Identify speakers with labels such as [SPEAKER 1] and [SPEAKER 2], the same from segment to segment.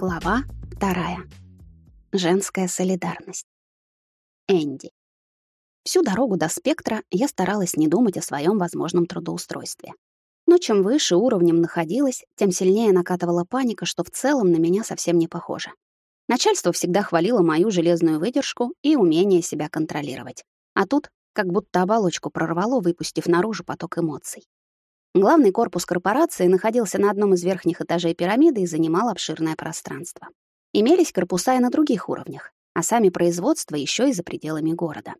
[SPEAKER 1] Глава вторая. Женская солидарность. Энди. Всю дорогу до спектра я старалась не думать о своем возможном трудоустройстве. Но чем выше уровнем находилась, тем сильнее накатывала паника, что в целом на меня совсем не похоже. Начальство всегда хвалило мою железную выдержку и умение себя контролировать. А тут как будто оболочку прорвало, выпустив наружу поток эмоций. Главный корпус корпорации находился на одном из верхних этажей пирамиды и занимал обширное пространство. Имелись корпуса и на других уровнях, а сами производства еще и за пределами города.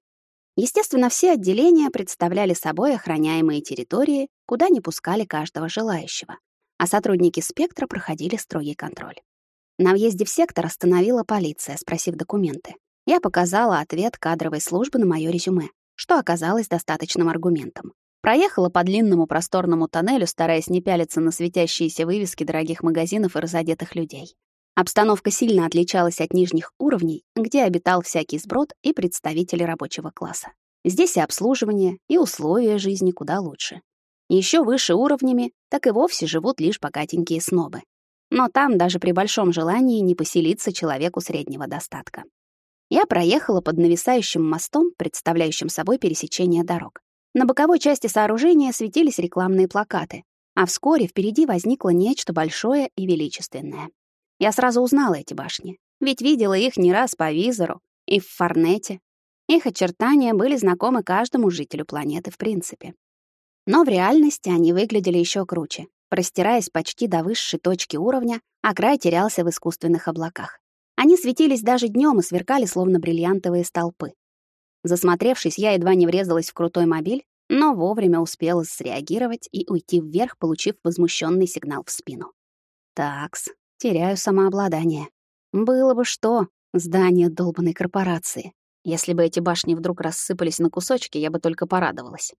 [SPEAKER 1] Естественно, все отделения представляли собой охраняемые территории, куда не пускали каждого желающего, а сотрудники «Спектра» проходили строгий контроль. На въезде в сектор остановила полиция, спросив документы. Я показала ответ кадровой службы на моё резюме, что оказалось достаточным аргументом. Проехала по длинному просторному тоннелю, стараясь не пялиться на светящиеся вывески дорогих магазинов и разодетых людей. Обстановка сильно отличалась от нижних уровней, где обитал всякий сброд и представители рабочего класса. Здесь и обслуживание, и условия жизни куда лучше. Еще выше уровнями так и вовсе живут лишь богатенькие снобы. Но там даже при большом желании не поселиться человеку среднего достатка. Я проехала под нависающим мостом, представляющим собой пересечение дорог. На боковой части сооружения светились рекламные плакаты, а вскоре впереди возникло нечто большое и величественное. Я сразу узнала эти башни, ведь видела их не раз по визору и в Форнете. Их очертания были знакомы каждому жителю планеты в принципе. Но в реальности они выглядели еще круче, простираясь почти до высшей точки уровня, а край терялся в искусственных облаках. Они светились даже днем и сверкали словно бриллиантовые столпы. Засмотревшись, я едва не врезалась в крутой мобиль, но вовремя успела среагировать и уйти вверх, получив возмущенный сигнал в спину. Такс, теряю самообладание. Было бы что, здание долбанной корпорации. Если бы эти башни вдруг рассыпались на кусочки, я бы только порадовалась.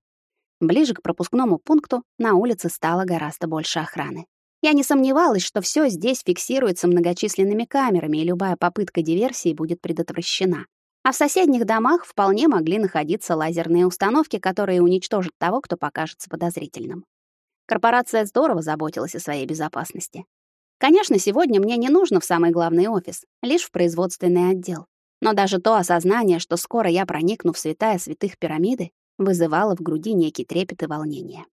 [SPEAKER 1] Ближе к пропускному пункту на улице стало гораздо больше охраны. Я не сомневалась, что все здесь фиксируется многочисленными камерами, и любая попытка диверсии будет предотвращена. А в соседних домах вполне могли находиться лазерные установки, которые уничтожат того, кто покажется подозрительным. Корпорация здорово заботилась о своей безопасности. Конечно, сегодня мне не нужно в самый главный офис, лишь в производственный отдел. Но даже то осознание, что скоро я проникну в святая святых пирамиды, вызывало в груди некий трепет и волнение.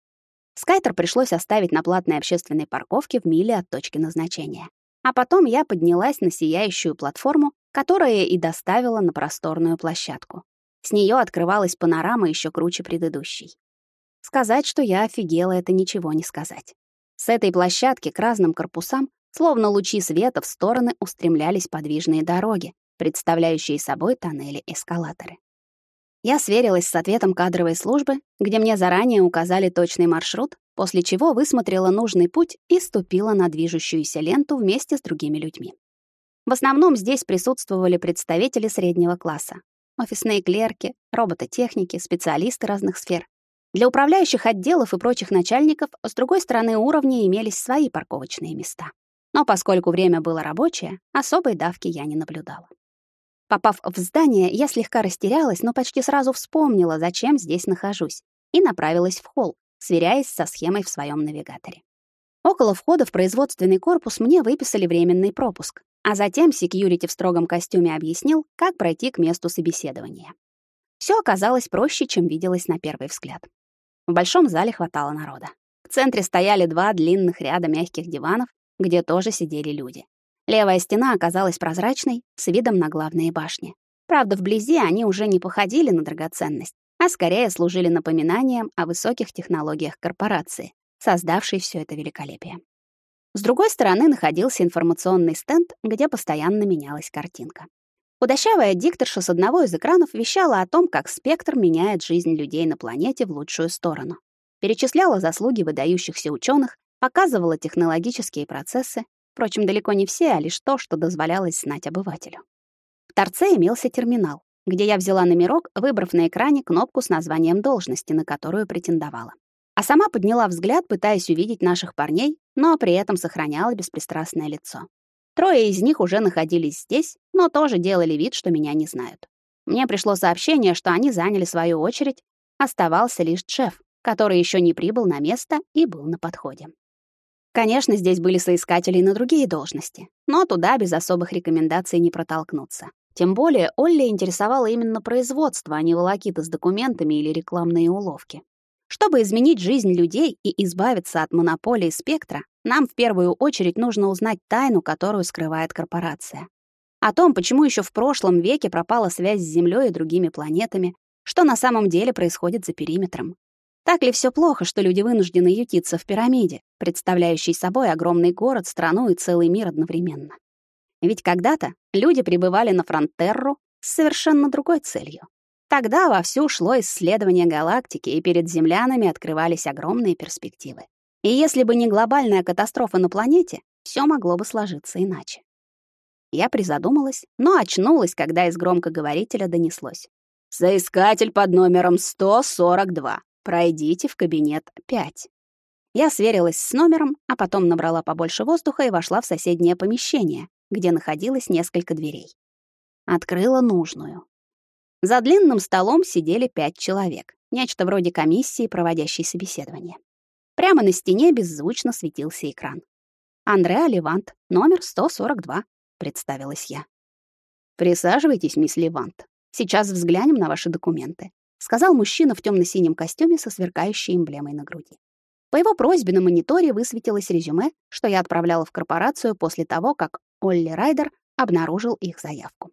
[SPEAKER 1] Скайтер пришлось оставить на платной общественной парковке в миле от точки назначения. А потом я поднялась на сияющую платформу, которая и доставила на просторную площадку. С нее открывалась панорама еще круче предыдущей. Сказать, что я офигела, это ничего не сказать. С этой площадки к разным корпусам, словно лучи света в стороны, устремлялись подвижные дороги, представляющие собой тоннели-эскалаторы. Я сверилась с ответом кадровой службы, где мне заранее указали точный маршрут, после чего высмотрела нужный путь и ступила на движущуюся ленту вместе с другими людьми. В основном здесь присутствовали представители среднего класса. Офисные клерки, робототехники, специалисты разных сфер. Для управляющих отделов и прочих начальников с другой стороны уровня имелись свои парковочные места. Но поскольку время было рабочее, особой давки я не наблюдала. Попав в здание, я слегка растерялась, но почти сразу вспомнила, зачем здесь нахожусь, и направилась в холл, сверяясь со схемой в своем навигаторе. Около входа в производственный корпус мне выписали временный пропуск, а затем секьюрити в строгом костюме объяснил, как пройти к месту собеседования. Все оказалось проще, чем виделось на первый взгляд. В большом зале хватало народа. В центре стояли два длинных ряда мягких диванов, где тоже сидели люди. Левая стена оказалась прозрачной, с видом на главные башни. Правда, вблизи они уже не походили на драгоценность, а скорее служили напоминанием о высоких технологиях корпорации, создавшей все это великолепие. С другой стороны находился информационный стенд, где постоянно менялась картинка. Худощавая дикторша с одного из экранов вещала о том, как спектр меняет жизнь людей на планете в лучшую сторону. Перечисляла заслуги выдающихся ученых, показывала технологические процессы, впрочем, далеко не все, а лишь то, что дозволялось знать обывателю. В торце имелся терминал, где я взяла номерок, выбрав на экране кнопку с названием должности, на которую претендовала. А сама подняла взгляд, пытаясь увидеть наших парней, но при этом сохраняла беспристрастное лицо. Трое из них уже находились здесь, но тоже делали вид, что меня не знают. Мне пришло сообщение, что они заняли свою очередь. Оставался лишь Джефф, который еще не прибыл на место и был на подходе. Конечно, здесь были соискатели на другие должности, но туда без особых рекомендаций не протолкнуться. Тем более Олли интересовало именно производство, а не волокиты с документами или рекламные уловки. Чтобы изменить жизнь людей и избавиться от монополии спектра, нам в первую очередь нужно узнать тайну, которую скрывает корпорация. О том, почему еще в прошлом веке пропала связь с Землей и другими планетами, что на самом деле происходит за периметром. Так ли все плохо, что люди вынуждены ютиться в пирамиде, представляющей собой огромный город, страну и целый мир одновременно? Ведь когда-то люди прибывали на Фронтерру с совершенно другой целью. Тогда вовсю шло исследование галактики, и перед землянами открывались огромные перспективы. И если бы не глобальная катастрофа на планете, все могло бы сложиться иначе. Я призадумалась, но очнулась, когда из громкоговорителя донеслось. «Соискатель под номером 142. Пройдите в кабинет 5». Я сверилась с номером, а потом набрала побольше воздуха и вошла в соседнее помещение, где находилось несколько дверей. Открыла нужную. За длинным столом сидели пять человек, нечто вроде комиссии, проводящей собеседование. Прямо на стене беззвучно светился экран. «Андреа Левант, номер 142», — представилась я. «Присаживайтесь, мисс Левант. Сейчас взглянем на ваши документы», — сказал мужчина в темно синем костюме со сверкающей эмблемой на груди. По его просьбе на мониторе высветилось резюме, что я отправляла в корпорацию после того, как Олли Райдер обнаружил их заявку.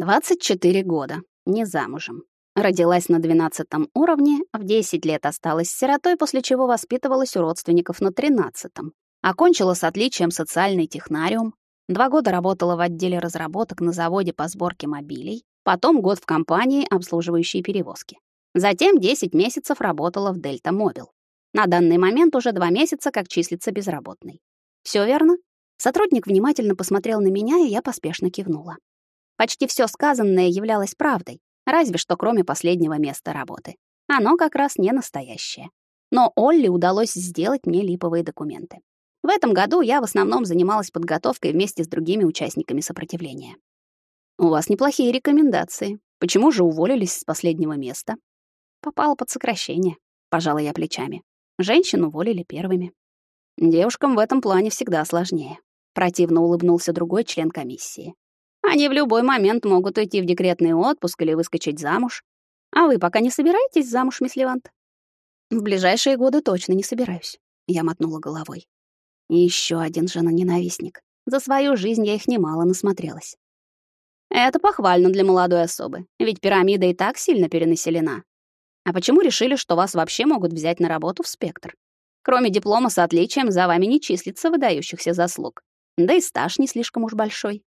[SPEAKER 1] 24 года, не замужем. Родилась на 12 уровне, в 10 лет осталась сиротой, после чего воспитывалась у родственников на 13 -м. Окончила с отличием социальный технариум, два года работала в отделе разработок на заводе по сборке мобилей, потом год в компании, обслуживающей перевозки. Затем 10 месяцев работала в Дельта Мобил. На данный момент уже два месяца как числится безработной. Все верно? Сотрудник внимательно посмотрел на меня, и я поспешно кивнула. Почти все сказанное являлось правдой, разве что кроме последнего места работы. Оно как раз не настоящее. Но Олли удалось сделать мне липовые документы. В этом году я в основном занималась подготовкой вместе с другими участниками сопротивления. У вас неплохие рекомендации. Почему же уволились с последнего места? Попала под сокращение, пожала я плечами. Женщин уволили первыми. Девушкам в этом плане всегда сложнее. Противно улыбнулся другой член комиссии. Они в любой момент могут уйти в декретный отпуск или выскочить замуж. А вы пока не собираетесь замуж, мисс Левант? В ближайшие годы точно не собираюсь. Я мотнула головой. И ещё один жена-ненавистник. За свою жизнь я их немало насмотрелась. Это похвально для молодой особы, ведь пирамида и так сильно перенаселена. А почему решили, что вас вообще могут взять на работу в «Спектр»? Кроме диплома с отличием, за вами не числится выдающихся заслуг. Да и стаж не слишком уж большой.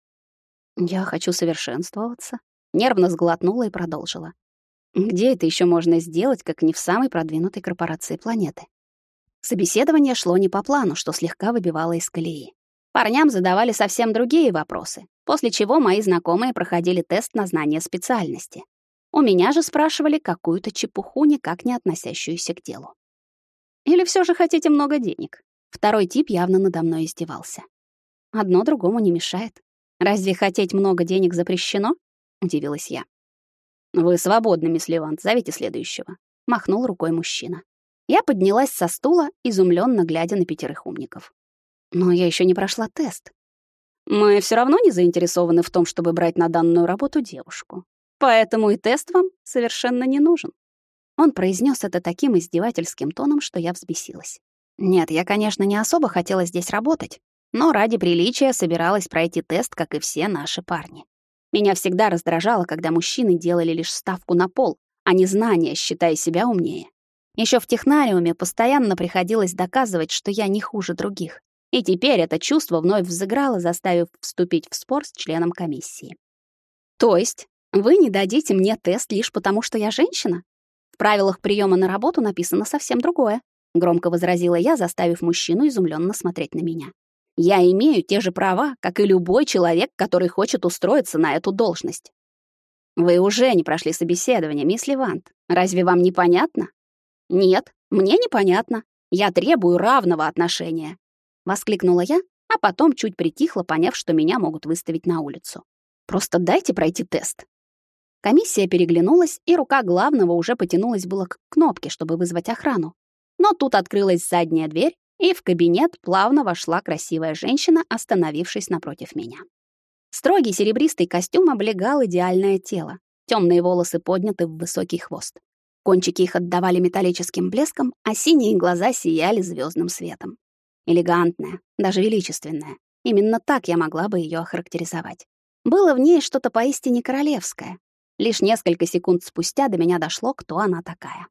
[SPEAKER 1] Я хочу совершенствоваться. Нервно сглотнула и продолжила. Где это еще можно сделать, как не в самой продвинутой корпорации планеты? Собеседование шло не по плану, что слегка выбивало из колеи. Парням задавали совсем другие вопросы, после чего мои знакомые проходили тест на знание специальности. У меня же спрашивали какую-то чепуху, никак не относящуюся к делу. Или все же хотите много денег? Второй тип явно надо мной издевался. Одно другому не мешает. Разве хотеть много денег запрещено? удивилась я. Вы свободны, мисс Левант, зовите следующего, махнул рукой мужчина. Я поднялась со стула, изумленно глядя на пятерых умников. Но я еще не прошла тест. Мы все равно не заинтересованы в том, чтобы брать на данную работу девушку. Поэтому и тест вам совершенно не нужен. Он произнес это таким издевательским тоном, что я взбесилась. Нет, я, конечно, не особо хотела здесь работать, но ради приличия собиралась пройти тест, как и все наши парни. Меня всегда раздражало, когда мужчины делали лишь ставку на пол, а не знания, считая себя умнее. Еще в технариуме постоянно приходилось доказывать, что я не хуже других. И теперь это чувство вновь взыграло, заставив вступить в спор с членом комиссии. То есть вы не дадите мне тест лишь потому, что я женщина? В правилах приема на работу написано совсем другое, громко возразила я, заставив мужчину изумленно смотреть на меня. Я имею те же права, как и любой человек, который хочет устроиться на эту должность. Вы уже не прошли собеседование, мисс Левант. Разве вам не понятно? Нет, мне непонятно. Я требую равного отношения, воскликнула я, а потом чуть притихла, поняв, что меня могут выставить на улицу. Просто дайте пройти тест. Комиссия переглянулась, и рука главного уже потянулась было к кнопке, чтобы вызвать охрану. Но тут открылась задняя дверь, и в кабинет плавно вошла красивая женщина, остановившись напротив меня. Строгий серебристый костюм облегал идеальное тело. Темные волосы подняты в высокий хвост. Кончики их отдавали металлическим блеском, а синие глаза сияли звездным светом. Элегантная, даже величественная. Именно так я могла бы ее охарактеризовать. Было в ней что-то поистине королевское. Лишь несколько секунд спустя до меня дошло, кто она такая.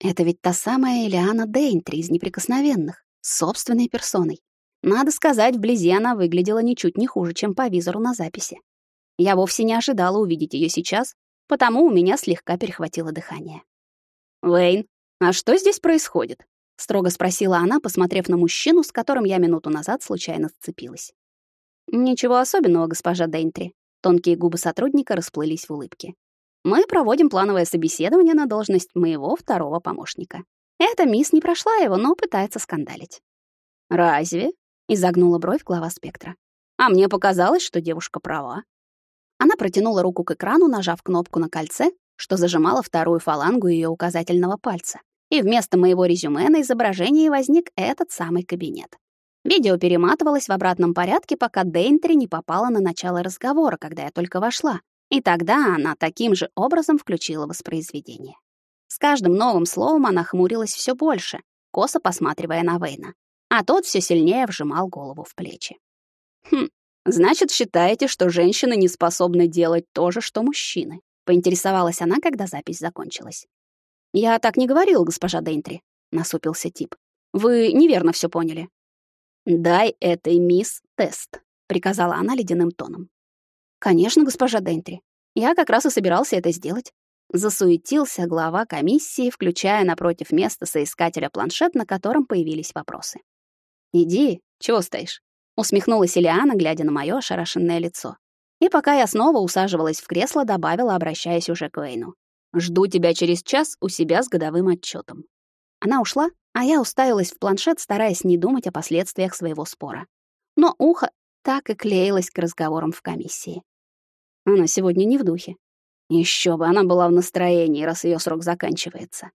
[SPEAKER 1] Это ведь та самая Элиана Дейнтри из «Неприкосновенных», собственной персоной. Надо сказать, вблизи она выглядела ничуть не хуже, чем по визору на записи. Я вовсе не ожидала увидеть ее сейчас, потому у меня слегка перехватило дыхание. «Вейн, а что здесь происходит?» — строго спросила она, посмотрев на мужчину, с которым я минуту назад случайно сцепилась. «Ничего особенного, госпожа Дейнтри». Тонкие губы сотрудника расплылись в улыбке. «Мы проводим плановое собеседование на должность моего второго помощника. Эта мисс не прошла его, но пытается скандалить». «Разве?» — изогнула бровь глава спектра. «А мне показалось, что девушка права». Она протянула руку к экрану, нажав кнопку на кольце, что зажимало вторую фалангу ее указательного пальца. И вместо моего резюме на изображении возник этот самый кабинет. Видео перематывалось в обратном порядке, пока Дейнтри не попала на начало разговора, когда я только вошла. И тогда она таким же образом включила воспроизведение. С каждым новым словом она хмурилась все больше, косо посматривая на Вейна. А тот все сильнее вжимал голову в плечи. «Хм, значит, считаете, что женщины не способны делать то же, что мужчины?» — поинтересовалась она, когда запись закончилась. «Я так не говорил, госпожа Дейнтри», — насупился тип. «Вы неверно все поняли. «Дай этой мисс тест», — приказала она ледяным тоном. «Конечно, госпожа Дентри. Я как раз и собирался это сделать». Засуетился глава комиссии, включая напротив места соискателя планшет, на котором появились вопросы. «Иди, чего стоишь?» — усмехнулась Ильяна, глядя на моё ошарашенное лицо. И пока я снова усаживалась в кресло, добавила, обращаясь уже к Вейну. «Жду тебя через час у себя с годовым отчетом. Она ушла, а я уставилась в планшет, стараясь не думать о последствиях своего спора. Но ухо так и клеилось к разговорам в комиссии. Она сегодня не в духе. Еще бы, она была в настроении, раз ее срок заканчивается.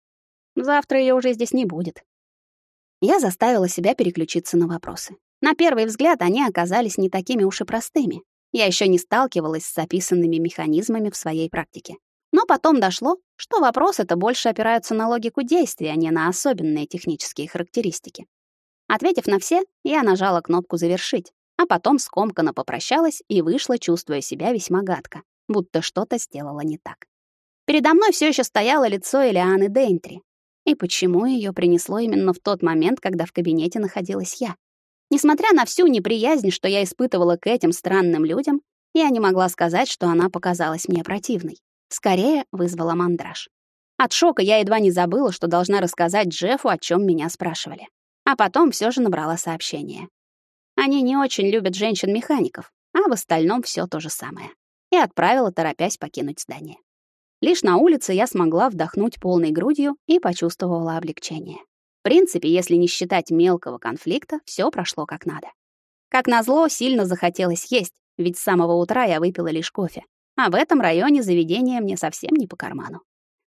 [SPEAKER 1] Завтра ее уже здесь не будет. Я заставила себя переключиться на вопросы. На первый взгляд они оказались не такими уж и простыми. Я еще не сталкивалась с описанными механизмами в своей практике. Но потом дошло, что вопрос это больше опираются на логику действий, а не на особенные технические характеристики. Ответив на все, я нажала кнопку «Завершить», а потом скомканно попрощалась и вышла, чувствуя себя весьма гадко, будто что-то сделала не так. Передо мной все еще стояло лицо Элианы Дейнтри. И почему ее принесло именно в тот момент, когда в кабинете находилась я? Несмотря на всю неприязнь, что я испытывала к этим странным людям, я не могла сказать, что она показалась мне противной. Скорее вызвала мандраж. От шока я едва не забыла, что должна рассказать Джеффу, о чем меня спрашивали. А потом все же набрала сообщение. Они не очень любят женщин-механиков, а в остальном все то же самое. И отправила, торопясь покинуть здание. Лишь на улице я смогла вдохнуть полной грудью и почувствовала облегчение. В принципе, если не считать мелкого конфликта, все прошло как надо. Как назло, сильно захотелось есть, ведь с самого утра я выпила лишь кофе, а в этом районе заведение мне совсем не по карману.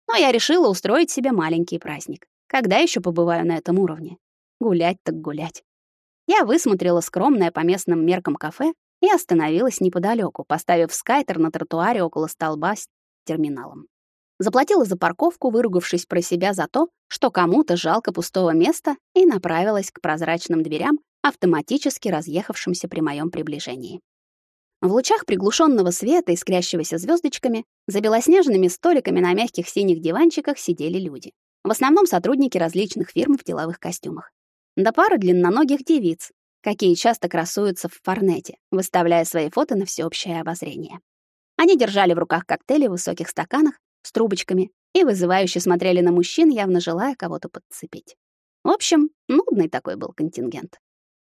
[SPEAKER 1] Но я решила устроить себе маленький праздник. Когда еще побываю на этом уровне? Гулять так гулять. Я высмотрела скромное по местным меркам кафе и остановилась неподалеку, поставив скайтер на тротуаре около столба с терминалом. Заплатила за парковку, выругавшись про себя за то, что кому-то жалко пустого места, и направилась к прозрачным дверям, автоматически разъехавшимся при моем приближении. В лучах приглушенного света, искрящегося звездочками, за белоснежными столиками на мягких синих диванчиках сидели люди. В основном сотрудники различных фирм в деловых костюмах. Да пара длинноногих девиц, какие часто красуются в форнете, выставляя свои фото на всеобщее обозрение. Они держали в руках коктейли в высоких стаканах с трубочками и вызывающе смотрели на мужчин, явно желая кого-то подцепить. В общем, нудный такой был контингент.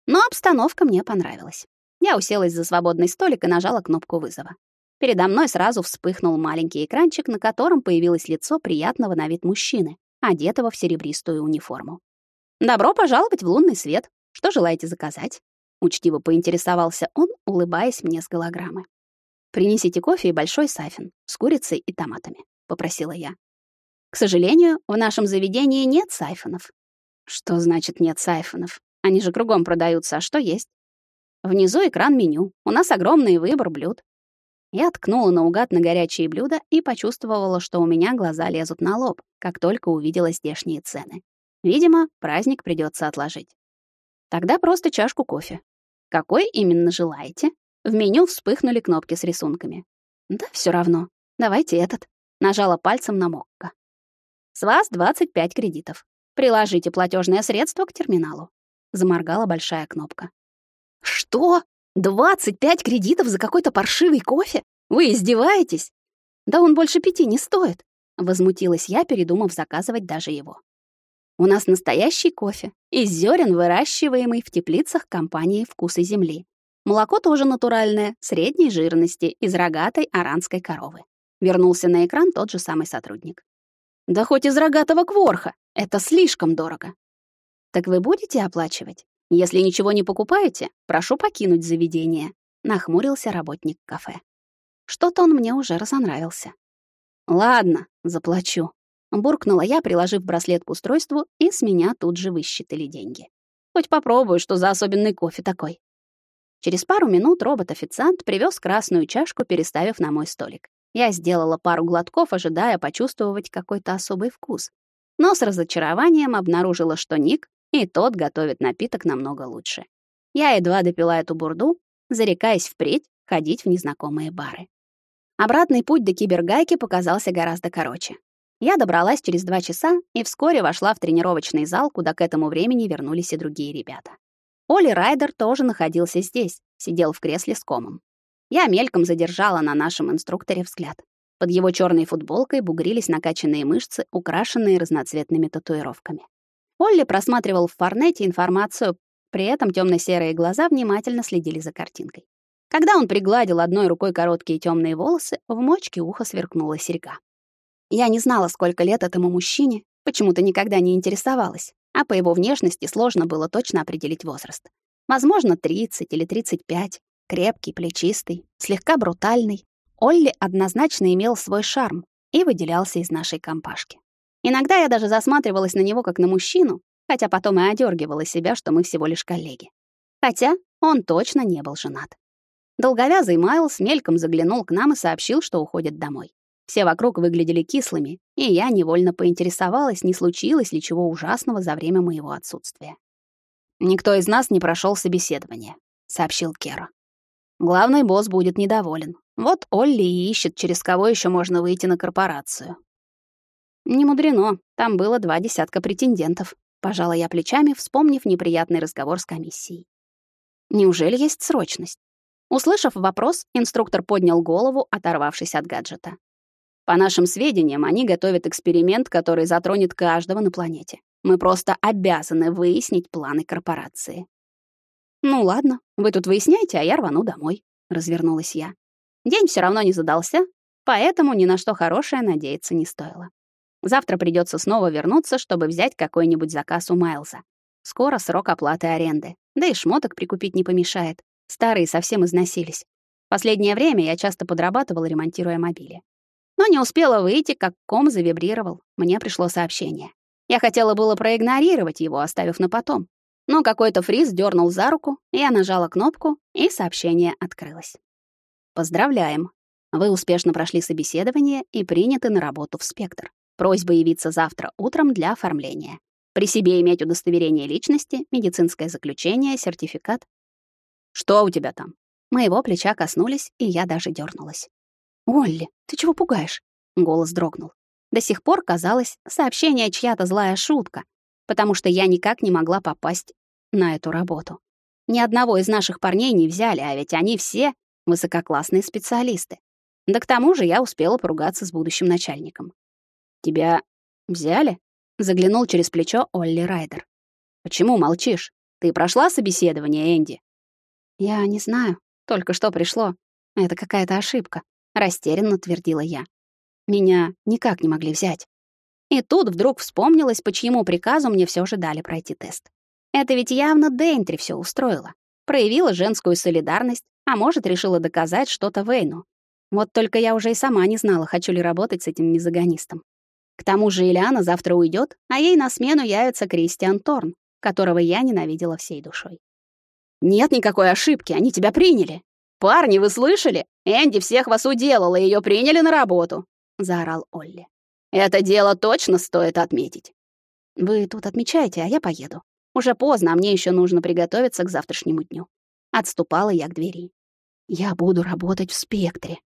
[SPEAKER 1] Но обстановка мне понравилась. Я уселась за свободный столик и нажала кнопку вызова. Передо мной сразу вспыхнул маленький экранчик, на котором появилось лицо приятного на вид мужчины, одетого в серебристую униформу. «Добро пожаловать в лунный свет. Что желаете заказать?» Учтиво поинтересовался он, улыбаясь мне с голограммы. «Принесите кофе и большой сафин с курицей и томатами», — попросила я. «К сожалению, в нашем заведении нет сайфонов». «Что значит нет сайфонов?» Они же кругом продаются, а что есть? Внизу экран меню. У нас огромный выбор блюд. Я ткнула наугад на горячие блюда и почувствовала, что у меня глаза лезут на лоб, как только увидела здешние цены. Видимо, праздник придется отложить. Тогда просто чашку кофе. Какой именно желаете? В меню вспыхнули кнопки с рисунками. Да все равно. Давайте этот. Нажала пальцем на Мокко. С вас 25 кредитов. Приложите платежное средство к терминалу. Заморгала большая кнопка. Что? 25 кредитов за какой-то паршивый кофе? Вы издеваетесь? Да он больше пяти не стоит. Возмутилась я, передумав заказывать даже его. У нас настоящий кофе из зерен, выращиваемый в теплицах компании «Вкусы земли». Молоко тоже натуральное, средней жирности, из рогатой аранской коровы. Вернулся на экран тот же самый сотрудник. Да хоть из рогатого кворха, это слишком дорого. Так вы будете оплачивать? Если ничего не покупаете, прошу покинуть заведение, нахмурился работник кафе. Что-то он мне уже разонравился. Ладно, заплачу, буркнула я, приложив браслет к устройству, и с меня тут же высчитали деньги. Хоть попробую, что за особенный кофе такой. Через пару минут робот-официант привез красную чашку, переставив на мой столик. Я сделала пару глотков, ожидая почувствовать какой-то особый вкус. Но с разочарованием обнаружила, что Ник и тот готовит напиток намного лучше. Я едва допила эту бурду, зарекаясь впредь ходить в незнакомые бары. Обратный путь до кибергайки показался гораздо короче. Я добралась через два часа и вскоре вошла в тренировочный зал, куда к этому времени вернулись и другие ребята. Оли Райдер тоже находился здесь, сидел в кресле с комом. Я мельком задержала на нашем инструкторе взгляд. Под его черной футболкой бугрились накачанные мышцы, украшенные разноцветными татуировками. Олли просматривал в форнете информацию, при этом темно серые глаза внимательно следили за картинкой. Когда он пригладил одной рукой короткие темные волосы, в мочке уха сверкнула серьга. Я не знала, сколько лет этому мужчине, почему-то никогда не интересовалась, а по его внешности сложно было точно определить возраст. Возможно, 30 или 35, крепкий, плечистый, слегка брутальный. Олли однозначно имел свой шарм и выделялся из нашей компашки. Иногда я даже засматривалась на него как на мужчину, хотя потом и одергивала себя, что мы всего лишь коллеги. Хотя он точно не был женат. Долговязый Майлз мельком заглянул к нам и сообщил, что уходит домой. Все вокруг выглядели кислыми, и я невольно поинтересовалась, не случилось ли чего ужасного за время моего отсутствия. «Никто из нас не прошел собеседование», — сообщил Кера. «Главный босс будет недоволен. Вот Олли и ищет, через кого еще можно выйти на корпорацию. Не мудрено, там было два десятка претендентов. Пожала я плечами, вспомнив неприятный разговор с комиссией. Неужели есть срочность? Услышав вопрос, инструктор поднял голову, оторвавшись от гаджета. По нашим сведениям, они готовят эксперимент, который затронет каждого на планете. Мы просто обязаны выяснить планы корпорации. Ну ладно, вы тут выясняйте, а я рвану домой, развернулась я. День все равно не задался, поэтому ни на что хорошее надеяться не стоило. Завтра придется снова вернуться, чтобы взять какой-нибудь заказ у Майлза. Скоро срок оплаты аренды. Да и шмоток прикупить не помешает. Старые совсем износились. Последнее время я часто подрабатывала, ремонтируя мобили. Но не успела выйти, как ком завибрировал. Мне пришло сообщение. Я хотела было проигнорировать его, оставив на потом. Но какой-то фриз дернул за руку, я нажала кнопку, и сообщение открылось. Поздравляем. Вы успешно прошли собеседование и приняты на работу в Спектр. Просьба явиться завтра утром для оформления. При себе иметь удостоверение личности, медицинское заключение, сертификат. Что у тебя там? Моего плеча коснулись, и я даже дернулась. «Олли, ты чего пугаешь?» Голос дрогнул. До сих пор казалось, сообщение чья-то злая шутка, потому что я никак не могла попасть на эту работу. Ни одного из наших парней не взяли, а ведь они все высококлассные специалисты. Да к тому же я успела поругаться с будущим начальником. «Тебя взяли?» — заглянул через плечо Олли Райдер. «Почему молчишь? Ты прошла собеседование, Энди?» «Я не знаю. Только что пришло. Это какая-то ошибка», — растерянно твердила я. «Меня никак не могли взять». И тут вдруг вспомнилось, по чьему приказу мне все же дали пройти тест. Это ведь явно Дентри все устроила. Проявила женскую солидарность, а может, решила доказать что-то Вейну. Вот только я уже и сама не знала, хочу ли работать с этим мизогонистом. К тому же Ильяна завтра уйдет, а ей на смену явится Кристиан Торн. которого я ненавидела всей душой. «Нет никакой ошибки, они тебя приняли!» «Парни, вы слышали? Энди всех вас уделала, ее приняли на работу!» — заорал Олли. «Это дело точно стоит отметить!» «Вы тут отмечаете, а я поеду. Уже поздно, а мне еще нужно приготовиться к завтрашнему дню». Отступала я к двери. «Я буду работать в спектре».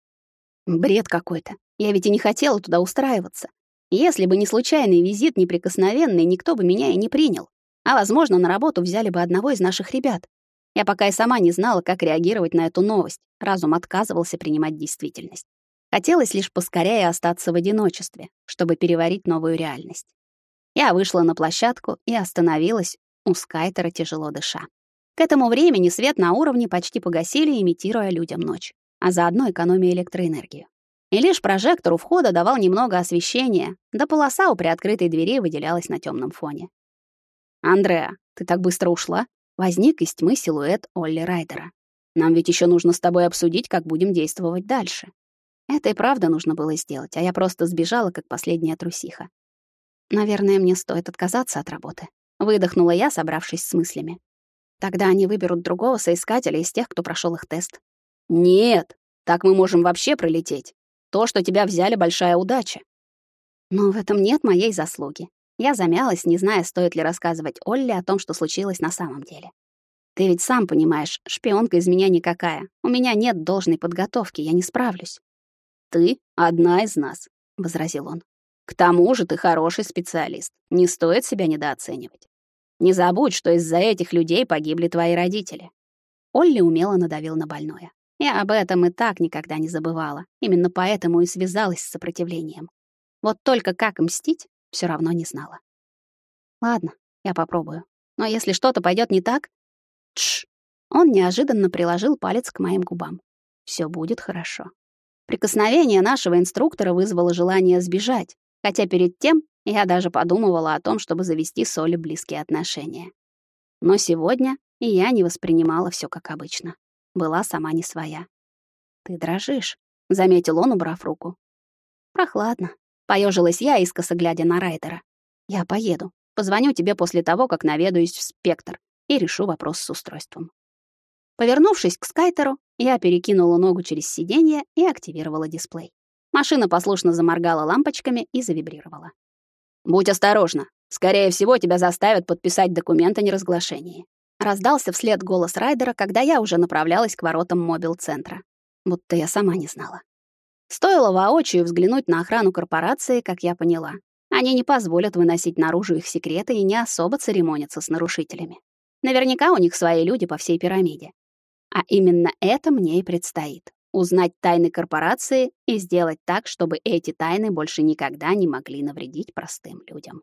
[SPEAKER 1] Бред какой-то. Я ведь и не хотела туда устраиваться. Если бы не случайный визит неприкосновенный, никто бы меня и не принял. А, возможно, на работу взяли бы одного из наших ребят. Я пока и сама не знала, как реагировать на эту новость. Разум отказывался принимать действительность. Хотелось лишь поскорее остаться в одиночестве, чтобы переварить новую реальность. Я вышла на площадку и остановилась у скайтера, тяжело дыша. К этому времени свет на уровне почти погасили, имитируя людям ночь, а заодно экономия электроэнергию. И лишь прожектор у входа давал немного освещения, да полоса у приоткрытой двери выделялась на темном фоне. «Андреа, ты так быстро ушла?» Возник из тьмы силуэт Олли Райдера. Нам ведь еще нужно с тобой обсудить, как будем действовать дальше. Это и правда нужно было сделать, а я просто сбежала, как последняя трусиха. Наверное, мне стоит отказаться от работы. Выдохнула я, собравшись с мыслями. Тогда они выберут другого соискателя из тех, кто прошел их тест. Нет, так мы можем вообще пролететь. То, что тебя взяли, большая удача. Но в этом нет моей заслуги. Я замялась, не зная, стоит ли рассказывать Олле о том, что случилось на самом деле. Ты ведь сам понимаешь, шпионка из меня никакая. У меня нет должной подготовки, я не справлюсь. Ты одна из нас, возразил он. К тому же ты хороший специалист. Не стоит себя недооценивать. Не забудь, что из-за этих людей погибли твои родители. Олли умело надавил на больное. Я об этом и так никогда не забывала. Именно поэтому и связалась с сопротивлением. Вот только как мстить, все равно не знала. Ладно, я попробую. Но если что-то пойдет не так... Тш! Он неожиданно приложил палец к моим губам. Все будет хорошо. Прикосновение нашего инструктора вызвало желание сбежать, хотя перед тем я даже подумывала о том, чтобы завести с Олей близкие отношения. Но сегодня и я не воспринимала все как обычно. Была сама не своя. «Ты дрожишь», — заметил он, убрав руку. «Прохладно», Поежилась я, искоса глядя на Райдера. «Я поеду. Позвоню тебе после того, как наведаюсь в «Спектр» и решу вопрос с устройством». Повернувшись к скайтеру, я перекинула ногу через сиденье и активировала дисплей. Машина послушно заморгала лампочками и завибрировала. «Будь осторожна. Скорее всего, тебя заставят подписать документ о неразглашении». Раздался вслед голос Райдера, когда я уже направлялась к воротам мобил-центра. Будто я сама не знала. Стоило воочию взглянуть на охрану корпорации, как я поняла. Они не позволят выносить наружу их секреты и не особо церемонятся с нарушителями. Наверняка у них свои люди по всей пирамиде. А именно это мне и предстоит — узнать тайны корпорации и сделать так, чтобы эти тайны больше никогда не могли навредить простым людям.